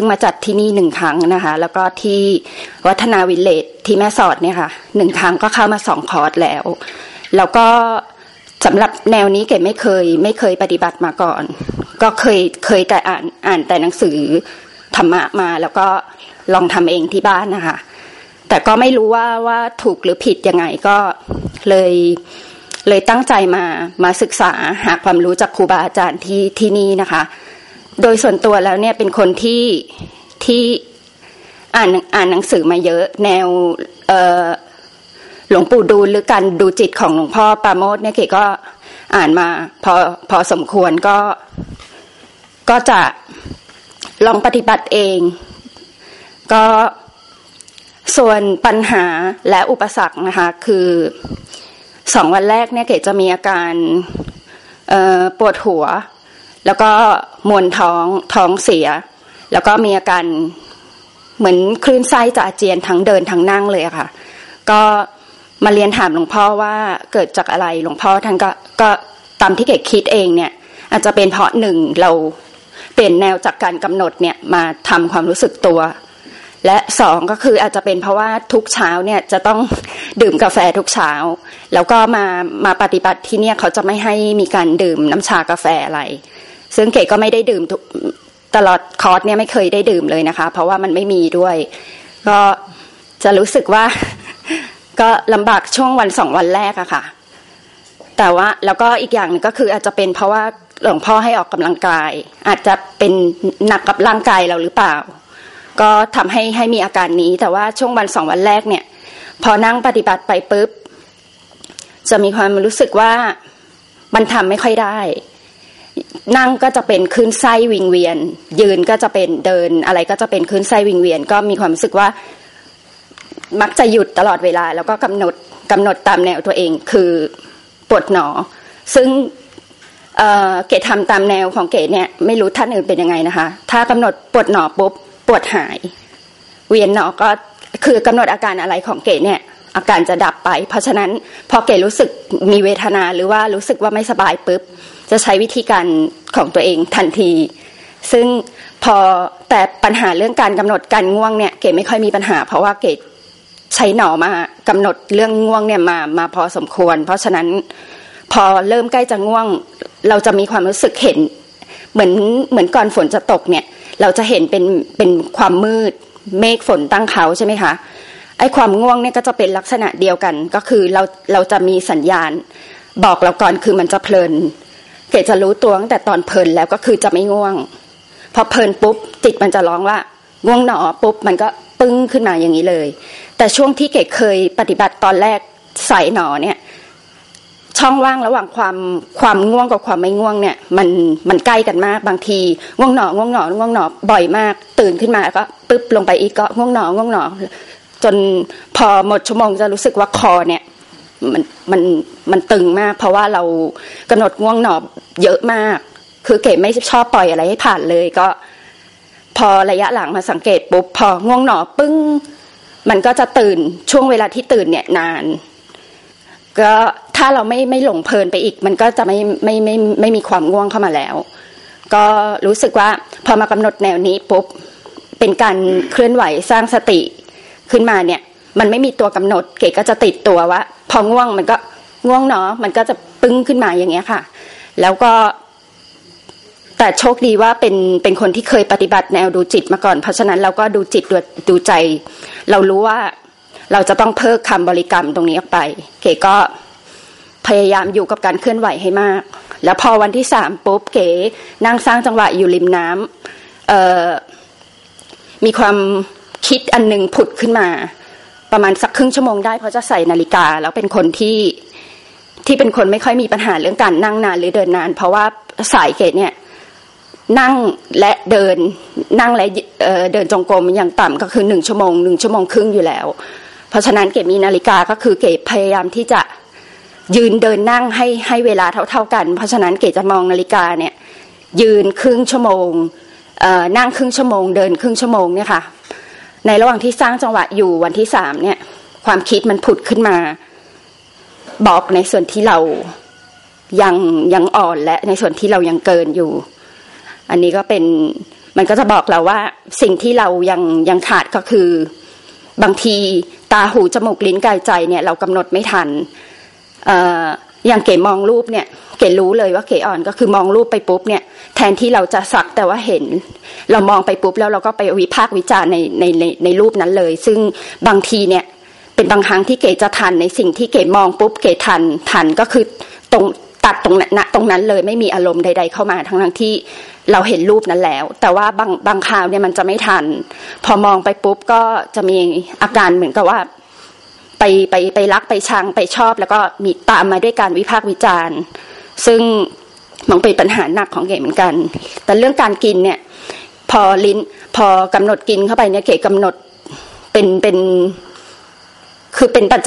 ซึ่งมาจัดที่นี่หนึ่งครั้งนะคะ แล้วก็ที่วัฒนาวิลเลจที่แม่สอดเนี่ยค่ะหนึ่งครั้งก็เข้ามาสองคอร์สแล้ว แล้วก็สำหรับแนวนี้เก๋ไม่เคยไม่เคยปฏิบัติมาก่อน ก็เคยเคยแต่อ่านอ่านแต่หนังสือธรรมะมาแล้วก็ลองทำเองที่บ้านนะคะ แต่ก็ไม่รู้ว่าว่าถูกหรือผิดยังไงก็เลยเลยตั้งใจมามาศึกษาหาความรู้จากครูบาอาจารย์ที่ที่นี่นะคะ โดยส่วนตัวแล้วเนี่ยเป็นคนที่ที่อ่านอ่านหนังสือมาเยอะ แนวเหลวงปู่ดูลหรือการดูจิตของหลวงพ่อปาโมดเนี่ยเกก็อ่านมาพอพอสมควรก็ก็จะลองปฏิบัติเอง ก็ส่วนปัญหาและอุปสรรคนะคะ คือสองวันแรกเนี่ยเกดจะมีอาการปวดหัว แล้วก็มวนท้องท้องเสีย แล้วก็มีอาการเหมือนคลื่นไส้จะอาเจียนทั้งเดินทั้งนั่งเลยค่ะ ก็มาเรียนถามหลวงพ่อว่าเกิดจากอะไรหลวงพ่อท่านก็ก็ตามที่เกดคิดเองเนี่ย อาจจะเป็นเพราะหนึ่งเราเปลี่ยนแนวจากการกำหนดเนี่ยมาทำความรู้สึกตัว และสองก็คืออาจจะเป็นเพราะว่าทุกเช้าเนี่ยจะต้องดื่มกาแฟทุกเช้า แล้วก็มามาปฏิบัติที่เนี่ยเขาจะไม่ให้มีการดื่มน้ำชากาแฟอะไร ซึ่งเก๋ก็ไม่ได้ดื่มตลอดคอร์สเนี่ยไม่เคยได้ดื่มเลยนะคะ เพราะว่ามันไม่มีด้วย ก็จะรู้สึกว่า ก็ลำบากช่วงวันสองวันแรกอะค่ะ แต่ว่าแล้วก็อีกอย่างนึงก็คืออาจจะเป็นเพราะว่าหลวงพ่อให้ออกกำลังกาย อาจจะเป็นหนักกับร่างกายเราหรือเปล่า ก็ทำให้ให้มีอาการนี้ แต่ว่าช่วงวันสองวันแรกเนี่ย พอนั่งปฏิบัติไปปุ๊บจะมีความรู้สึกว่ามันทำไม่ค่อยได้ นั่งก็จะเป็นคืนไส้วิงเวียน ยืนก็จะเป็นเดิน อะไรก็จะเป็นคืนไส้วิงเวียน ก็มีความรู้สึกว่า มักจะหยุดตลอดเวลา แล้วก็กำหนดกำหนดตามแนวตัวเองคือปวดหนอ ซึ่งเเกดทำตามแนวของเกดเนี่ยไม่รู้ท่านอื่นเป็นยังไงนะคะ ถ้ากำหนดปวดหนอปุ๊บปวดหาย เวียนหนอก็คือกำหนดอาการอะไรของเกดเนี่ยอาการจะดับไป เพราะฉะนั้นพอเกดรู้สึกมีเวทนาหรือว่ารู้สึกว่าไม่สบายปุ๊บ จะใช้วิธีการของตัวเองทันที ซึ่งพอแต่ปัญหาเรื่องการกำหนดการง่วงเนี่ยเกดไม่ค่อยมีปัญหา เพราะว่าเกดใช้หนอมากำหนดเรื่องง่วงเนี่ยมามาพอสมควร เพราะฉะนั้นพอเริ่มใกล้จะง่วง เราจะมีความรู้สึกเห็น เหมือนเหมือนก่อนฝนจะตกเนี่ย เราจะเห็นเป็นเป็นความมืด เมฆฝนตั้งเขาใช่ไหมคะไอ้ความง่วงเนี่ยก็จะเป็นลักษณะเดียวกัน ก็คือเราเราจะมีสัญญาณ บอกเราก่อนคือมันจะเพลิน เกดจะรู้ตัวตั้งแต่ตอนเพลินแล้วก็คือจะไม่ง่วง พอเพลินปุ๊บจิตมันจะร้องว่า ง่วงหนอปุ๊บมันก็ปึ้งขึ้นมาอย่างนี้เลย แต่ช่วงที่เกดเคยปฏิบัติตอนแรกใส่หนอเนี่ย ช่องว่างระหว่างความความง่วงกับความไม่ง่วงเนี่ย มันมันใกล้กันมากบางที ง่วงหนอง่วงหนอง่วงหนอบ่อยมาก ตื่นขึ้นมาก็ปึ๊บลงไปอีกก็ง่วงหนอง่วงหนอจนพอหมดชั่วโมงจะรู้สึกว่าคอเนี่ย มันมันมันตึงมาก เพราะว่าเรากำหนดง่วงหนอเยอะมาก คือเก๋ไม่ชอบปล่อยอะไรให้ผ่านเลยก็ พอระยะหลังมาสังเกตปุ๊บพอง่วงหนอปึ้ง มันก็จะตื่นช่วงเวลาที่ตื่นเนี่ยนาน ก็ถ้าเราไม่ไม่หลงเพลินไปอีก มันก็จะไม่ไม่ไม่ไม่มีความง่วงเข้ามาแล้ว ก็รู้สึกว่าพอมากำหนดแนวนี้ปุ๊บเป็นการเคลื่อนไหวสร้างสติขึ้นมาเนี่ย มันไม่มีตัวกำหนด เก๋ก็จะติดตัวว่าพอง่วงมันก็ง่วงเนาะมันก็จะปึ้งขึ้นมาอย่างเงี้ยค่ะ แล้วก็ แต่โชคดีว่าเป็นเป็นคนที่เคยปฏิบัติแนวดูจิตมาก่อน เพราะฉะนั้นเราก็ดูจิตดูดูใจ เรารู้ว่าเราจะต้องเพิกคำบริกรรมตรงนี้ออกไป เก๋ก็พยายามอยู่กับการเคลื่อนไหวให้มาก แล้วพอวันที่สามปุ๊บเก๋นั่งสร้างจังหวะอยู่ริมน้ำมีความคิดอันหนึ่งผุดขึ้นมา ประมาณสักครึ่งชั่วโมงได้เพราะจะใส่นาฬิกา แล้วเป็นคนที่ที่เป็นคนไม่ค่อยมีปัญหาเรื่องการนั่งนานหรือเดินนาน เพราะว่าสายเกตเนี่ยนั่งและเดินนั่งและเดินจงกรมอย่างต่ำก็คือหนึ่งชั่วโมงหนึ่งชั่วโมงครึ่งอยู่แล้ว เพราะฉะนั้นเก็บมีนาฬิกาก็คือเก็บพยายามที่จะยืนเดินนั่งให้ให้เวลาเท่า ๆกัน เพราะฉะนั้นเกจะมองนาฬิกาเนี่ยยืนครึ่งชั่วโมงนั่งครึ่งชั่วโมง เดินครึ่งชั่วโมงเนี่ยค่ะ ในระหว่างที่สร้างจังหวะอยู่วันที่สามเนี่ย ความคิดมันผุดขึ้นมา บอกในส่วนที่เรายังยังอ่อนและในส่วนที่เรายังเกินอยู่ อันนี้ก็เป็นมันก็จะบอกเราว่า สิ่งที่เรายังยังขาดก็คือ บางทีตาหูจมูกลิ้นกายใจเนี่ย เรากำหนดไม่ทัน เอ่อ อย่างเก๋มองรูปเนี่ย เก๋รู้เลยว่าเก๋อ่อนก็คือมองรูปไปปุ๊บเนี่ย แทนที่เราจะสักแต่ว่าเห็น เรามองไปปุ๊บแล้วเราก็ไปวิพากษ์วิจารณ์ในในในในรูปนั้นเลย ซึ่งบางทีเนี่ย เป็นบางครั้งที่เก๋จะทันในสิ่งที่เก๋มองปุ๊บเก๋ทันทันก็คือตรงตัดตรงนั้นตรงนั้นเลยไม่มีอารมณ์ใด ๆ เข้ามาทั้งทั้งที่เราเห็นรูปนั้นแล้ว แต่ว่าบางบางคราวเนี่ยมันจะไม่ทัน พอมองไปปุ๊บก็จะมีอาการเหมือนกับว่า ไปไปไปรักไปชังไปชอบ แล้วก็มีตามมาด้วยการวิพากษ์วิจารณ์ ซึ่งมันเป็นปัญหาหนักของเก๋เหมือนกัน แต่เรื่องการกินเนี่ยพอลิ้นพอกำหนดกินเข้าไปเนี่ยเก๋กำหนดเป็นเป็น คือเป็นประจ